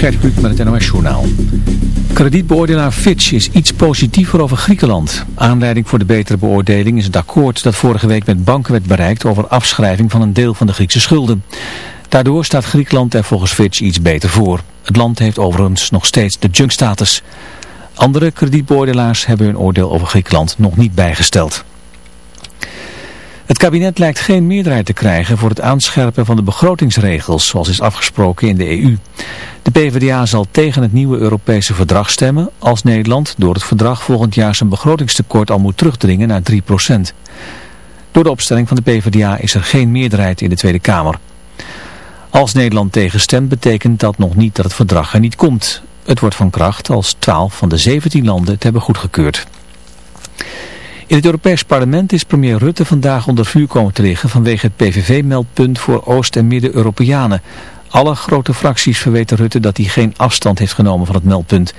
Gert Kluk met het NOS Journaal. Kredietbeoordelaar Fitch is iets positiever over Griekenland. Aanleiding voor de betere beoordeling is het akkoord dat vorige week met banken werd bereikt over afschrijving van een deel van de Griekse schulden. Daardoor staat Griekenland er volgens Fitch iets beter voor. Het land heeft overigens nog steeds de junkstatus. Andere kredietbeoordelaars hebben hun oordeel over Griekenland nog niet bijgesteld. Het kabinet lijkt geen meerderheid te krijgen voor het aanscherpen van de begrotingsregels zoals is afgesproken in de EU. De PvdA zal tegen het nieuwe Europese verdrag stemmen als Nederland door het verdrag volgend jaar zijn begrotingstekort al moet terugdringen naar 3%. Door de opstelling van de PvdA is er geen meerderheid in de Tweede Kamer. Als Nederland tegenstemt betekent dat nog niet dat het verdrag er niet komt. Het wordt van kracht als 12 van de 17 landen het hebben goedgekeurd. In het Europees Parlement is premier Rutte vandaag onder vuur komen te liggen vanwege het PVV-meldpunt voor Oost- en Midden-Europeanen. Alle grote fracties verweten Rutte dat hij geen afstand heeft genomen van het meldpunt.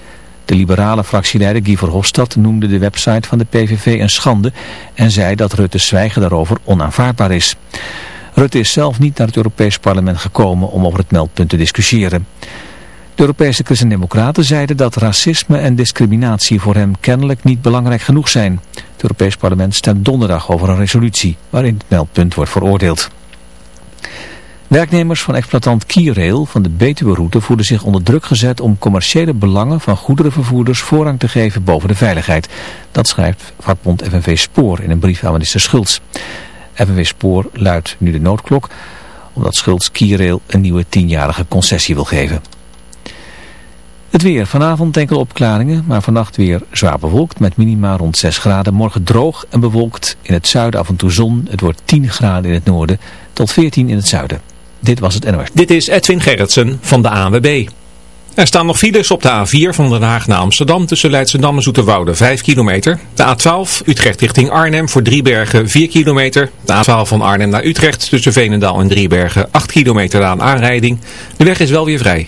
De liberale fractieleider Guy Verhofstadt noemde de website van de PVV een schande en zei dat Rutte zwijgen daarover onaanvaardbaar is. Rutte is zelf niet naar het Europees Parlement gekomen om over het meldpunt te discussiëren. De Europese Christen-Democraten zeiden dat racisme en discriminatie voor hem kennelijk niet belangrijk genoeg zijn. Het Europees Parlement stemt donderdag over een resolutie waarin het meldpunt wordt veroordeeld. Werknemers van exploitant Keyrail van de Betuwe-route voelen zich onder druk gezet om commerciële belangen van goederenvervoerders voorrang te geven boven de veiligheid. Dat schrijft vakbond FNV Spoor in een brief aan minister Schultz. FNV Spoor luidt nu de noodklok omdat Schultz Keyrail een nieuwe tienjarige concessie wil geven. Het weer. Vanavond enkele opklaringen, maar vannacht weer zwaar bewolkt met minima rond 6 graden. Morgen droog en bewolkt. In het zuiden af en toe zon. Het wordt 10 graden in het noorden tot 14 in het zuiden. Dit was het NOS. Dit is Edwin Gerritsen van de ANWB. Er staan nog files op de A4 van Den Haag naar Amsterdam tussen Leidschendam en Zoeterwoude 5 kilometer. De A12 Utrecht richting Arnhem voor Driebergen 4 kilometer. De A12 van Arnhem naar Utrecht tussen Veenendaal en Driebergen 8 kilometer aan aanrijding. De weg is wel weer vrij.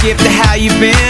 shift to how you've been.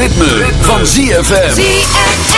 ritme, van ZFM.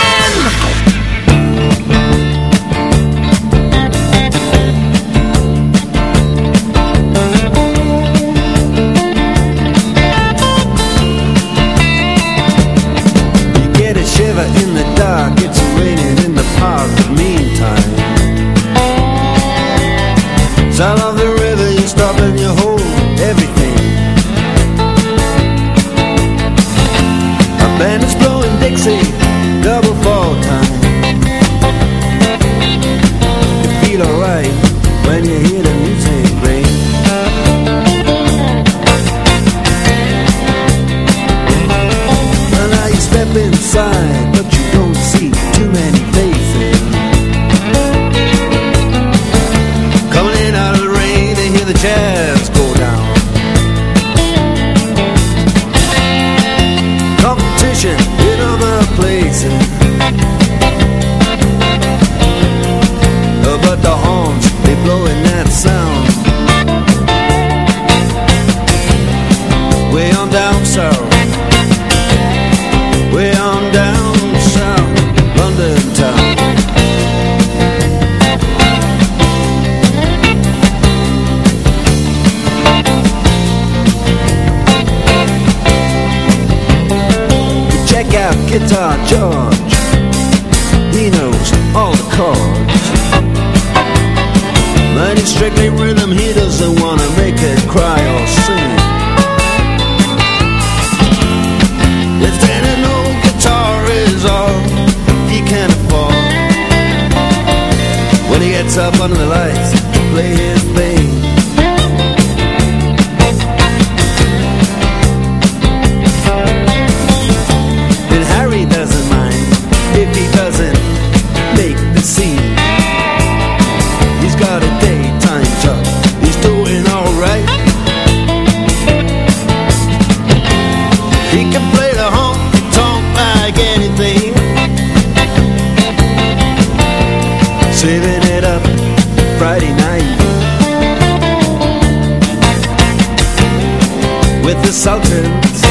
With the Sultans,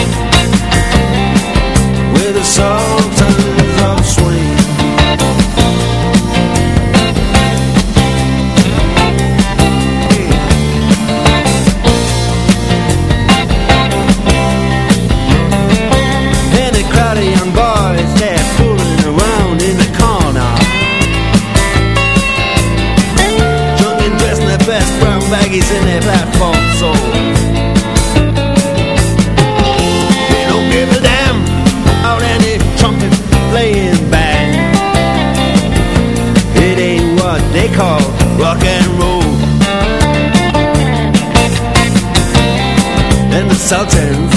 with the Sultans And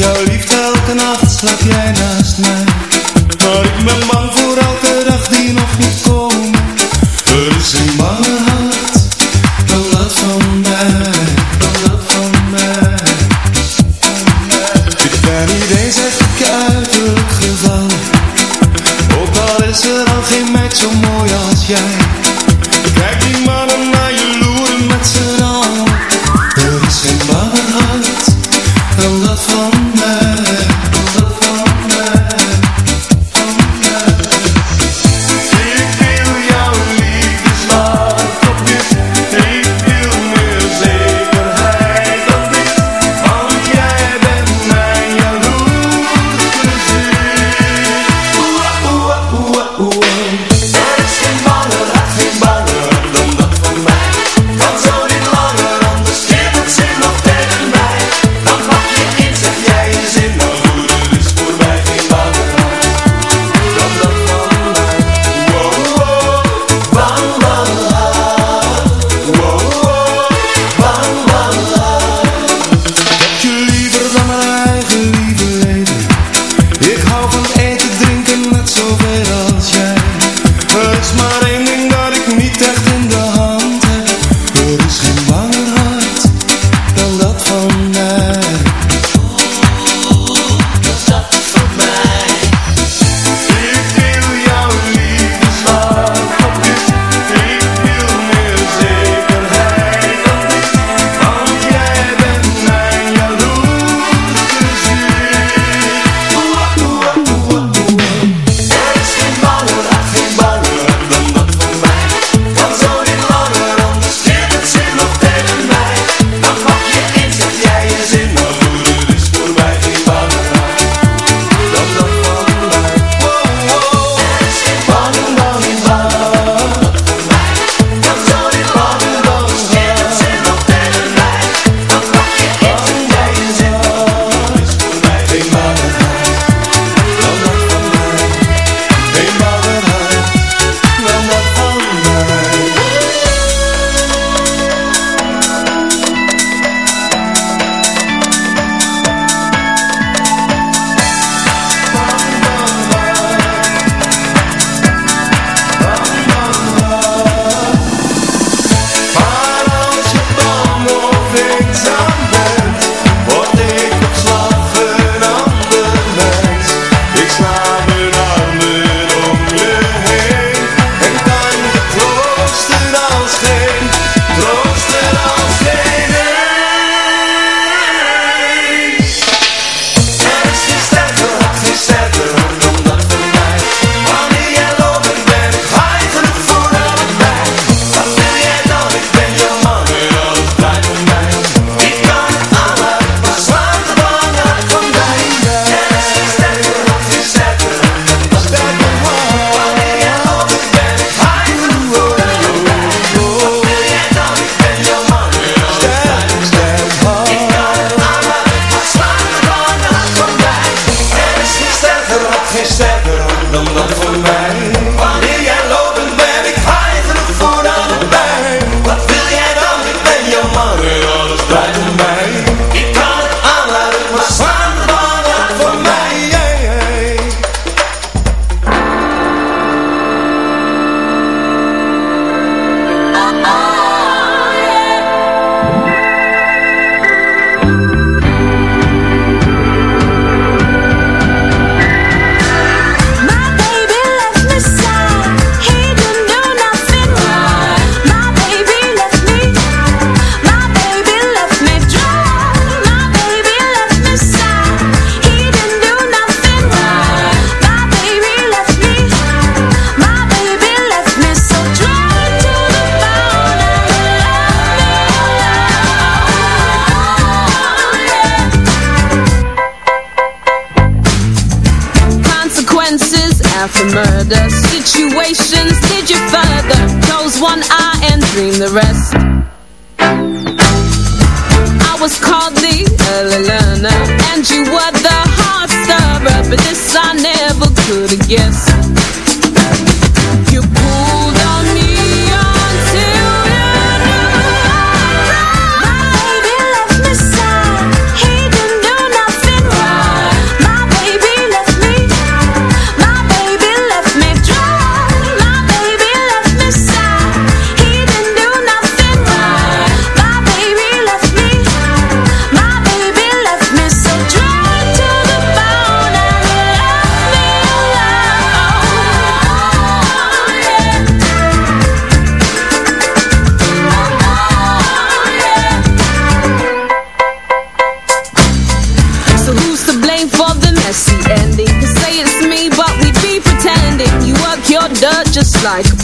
jouw liefde elke nacht slaap jij naast mij. Maar ik ben bang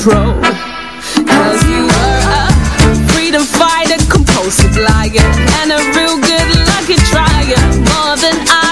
control. Cause you were a freedom fighter, compulsive liar And a real good lucky trier. More than I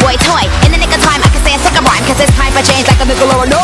boy toy. In the nick of time, I can say a second rhyme Cause it's time for change like a nickel or a no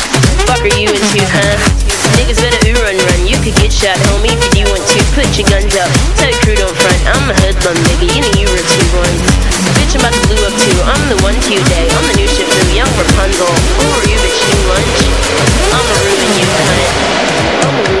Fuck are you into, huh? Niggas better run run. You could get shot, homie, if you want to. Put your guns up. Tell your crew don't front. I'm a hoodlum, nigga. You know you were two ones. Bitch, I'm about to blue up too. I'm the one to day. I'm the new ship new young Rapunzel. Who are you, bitch? New lunch? I'ma ruin you, cunt. Ayo,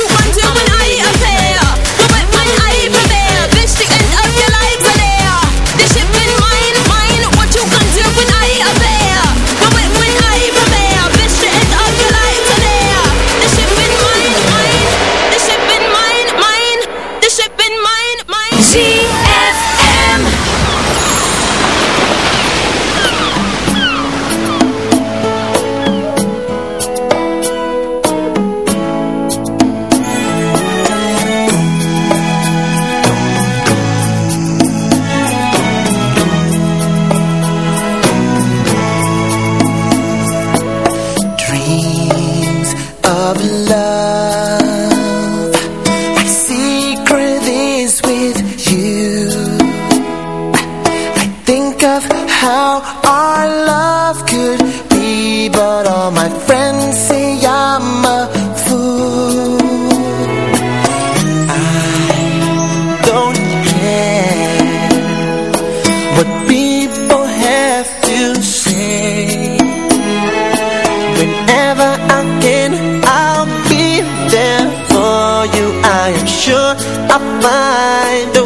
mind.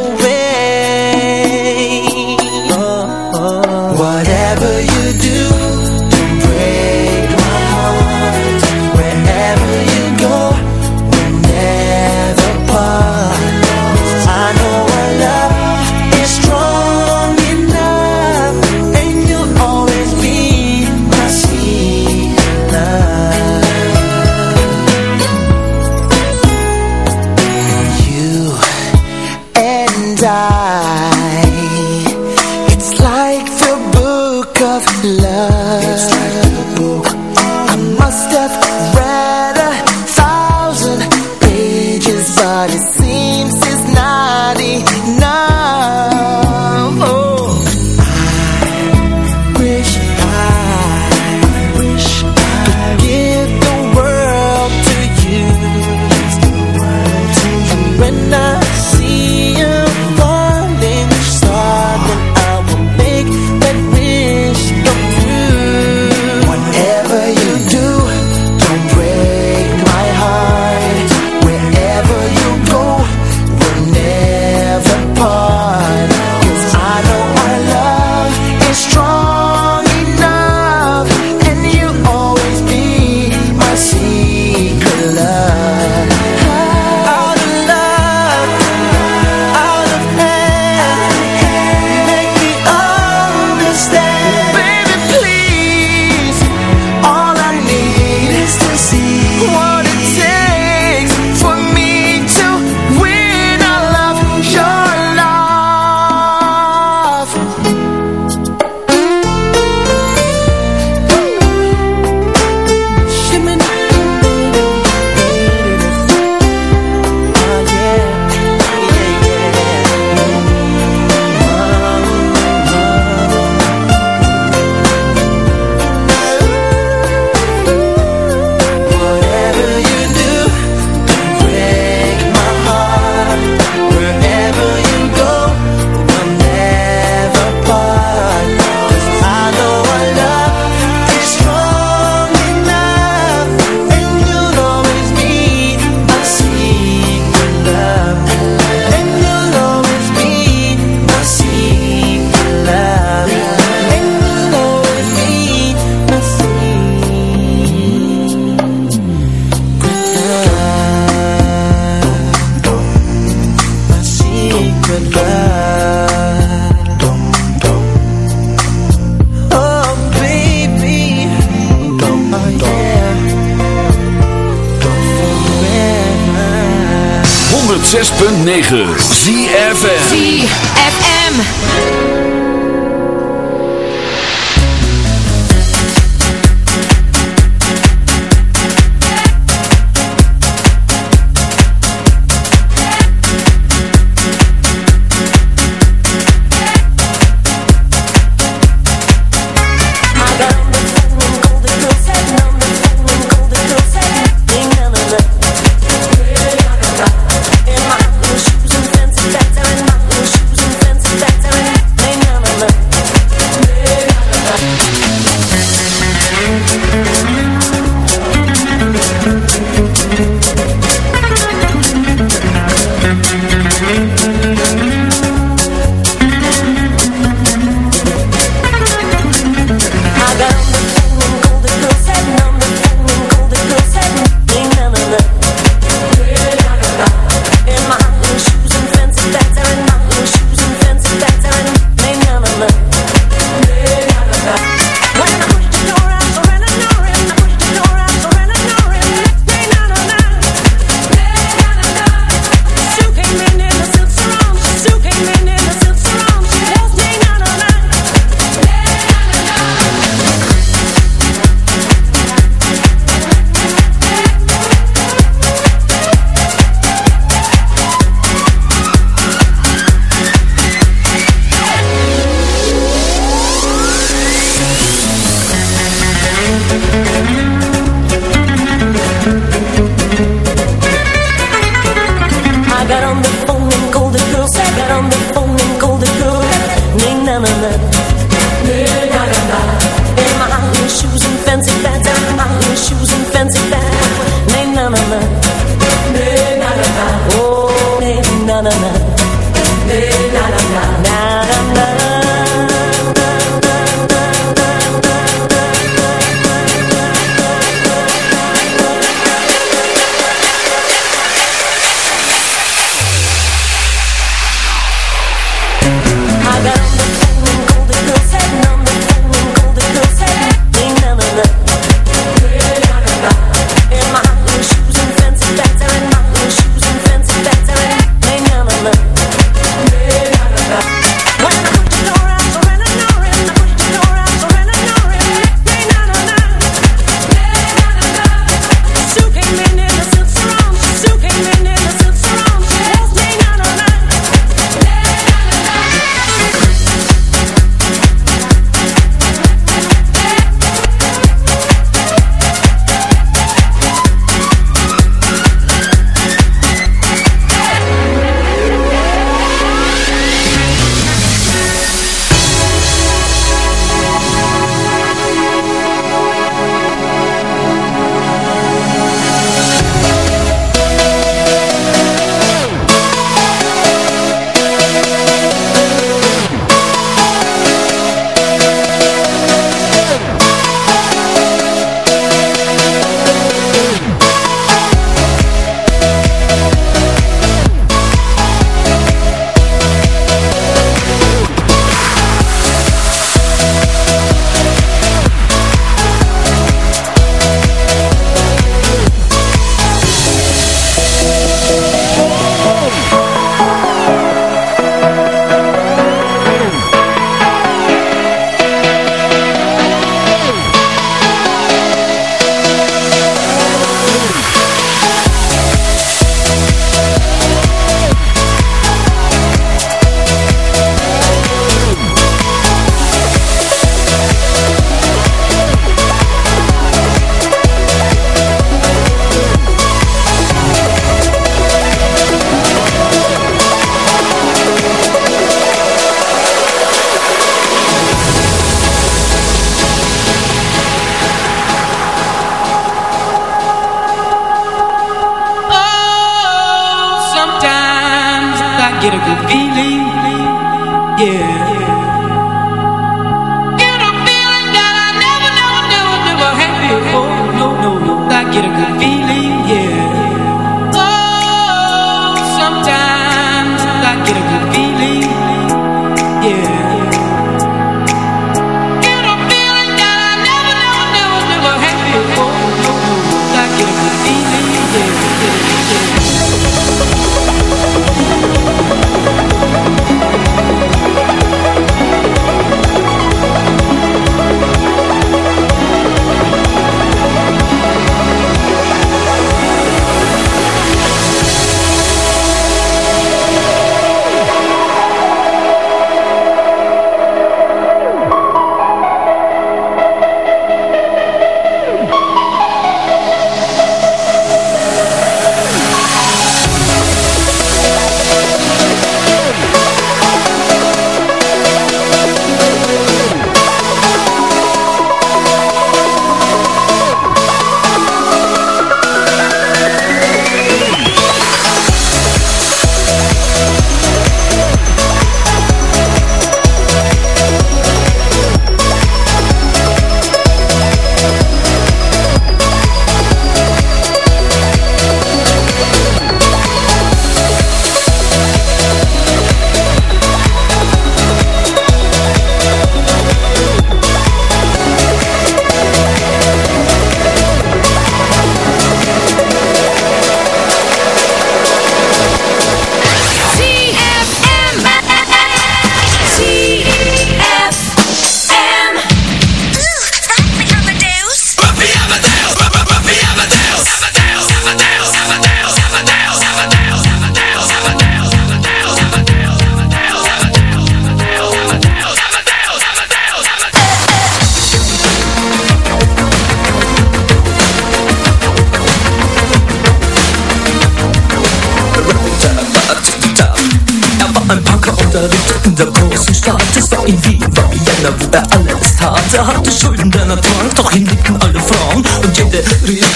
Get a good feeling,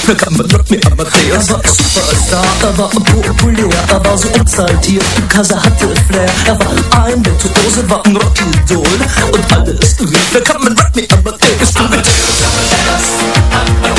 We Come met Rock me, Amadeus a player Er war Superstar, er war ein populär Er war so exaltiert, Kasa hatte Flair Er war ein Virtuose, war ein Rockidol Und alles lief, come and rock me, I'm a player Amadeus, Amadeus, Amadeus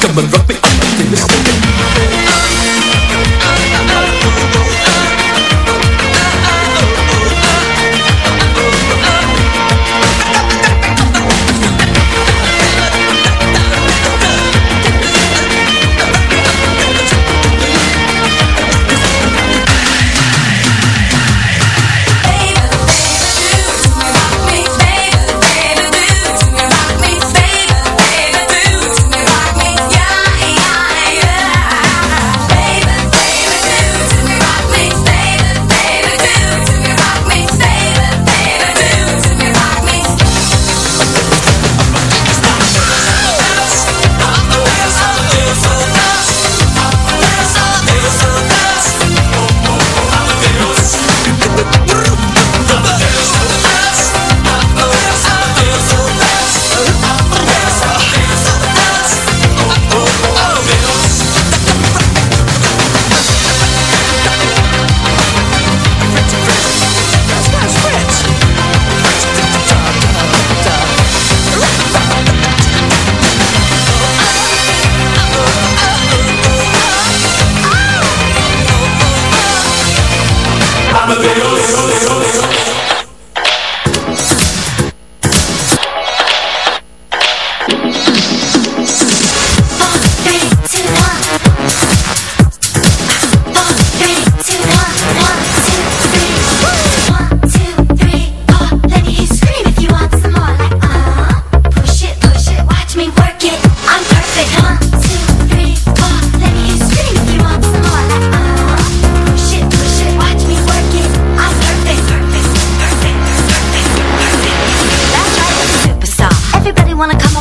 Come and rock me, ben a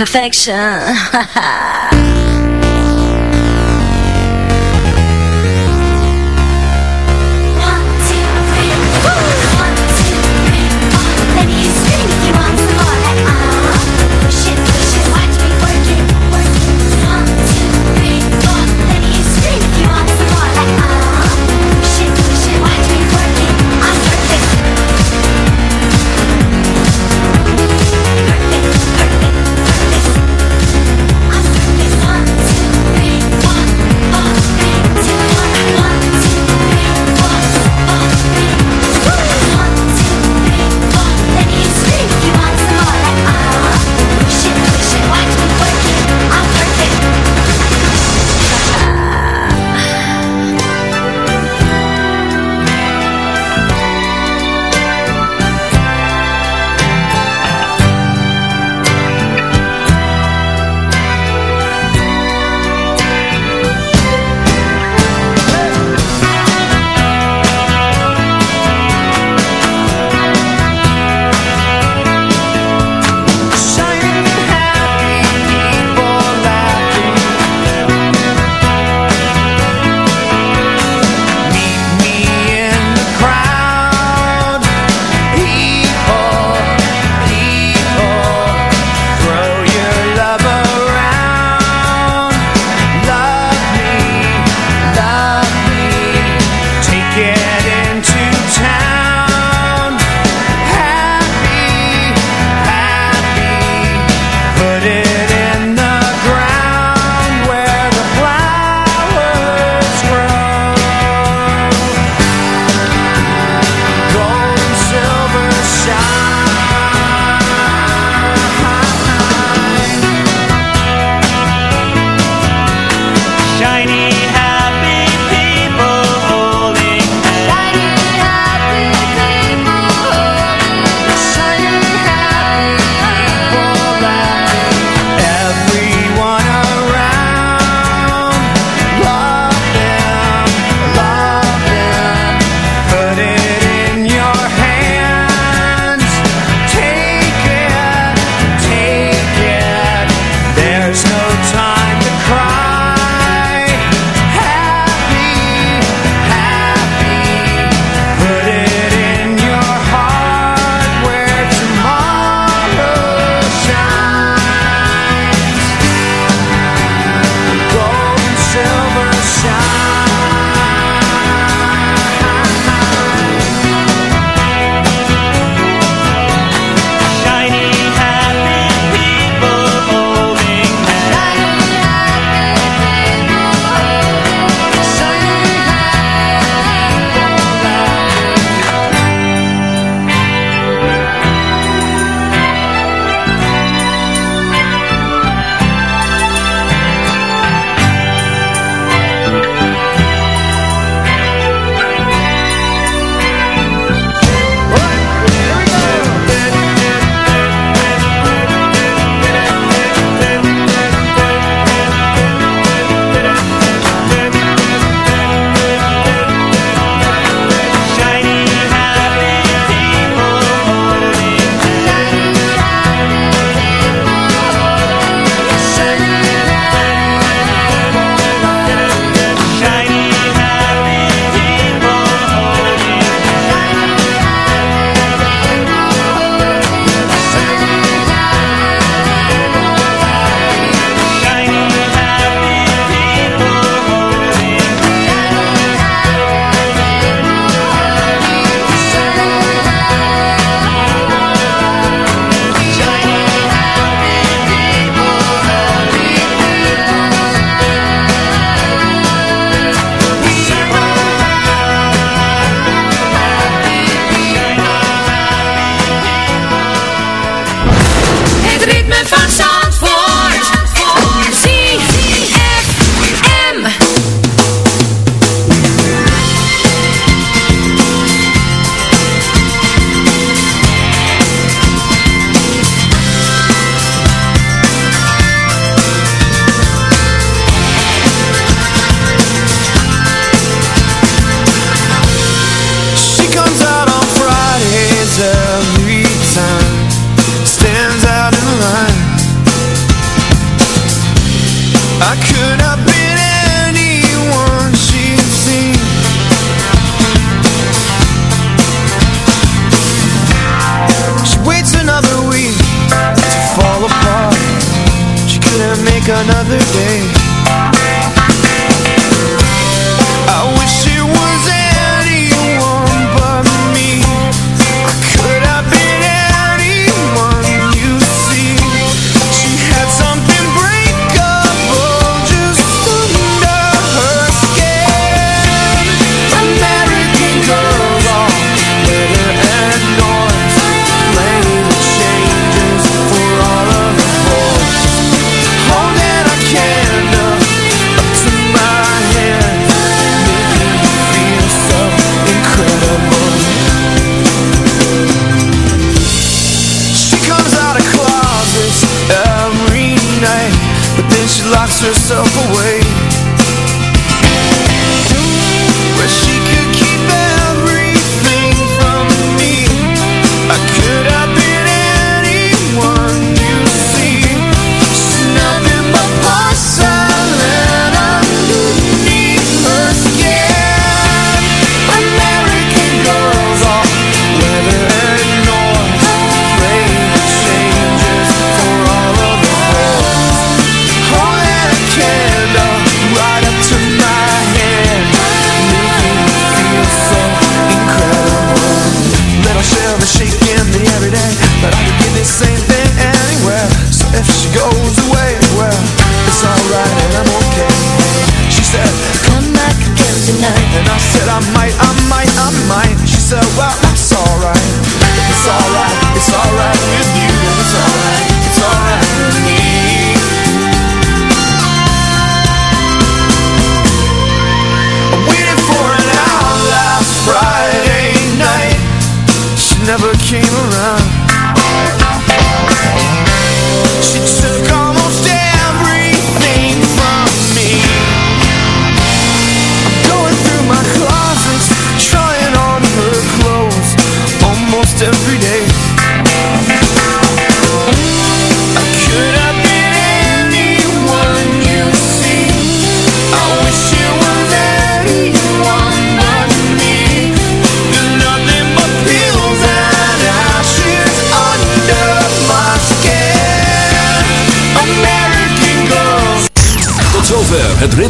Perfection.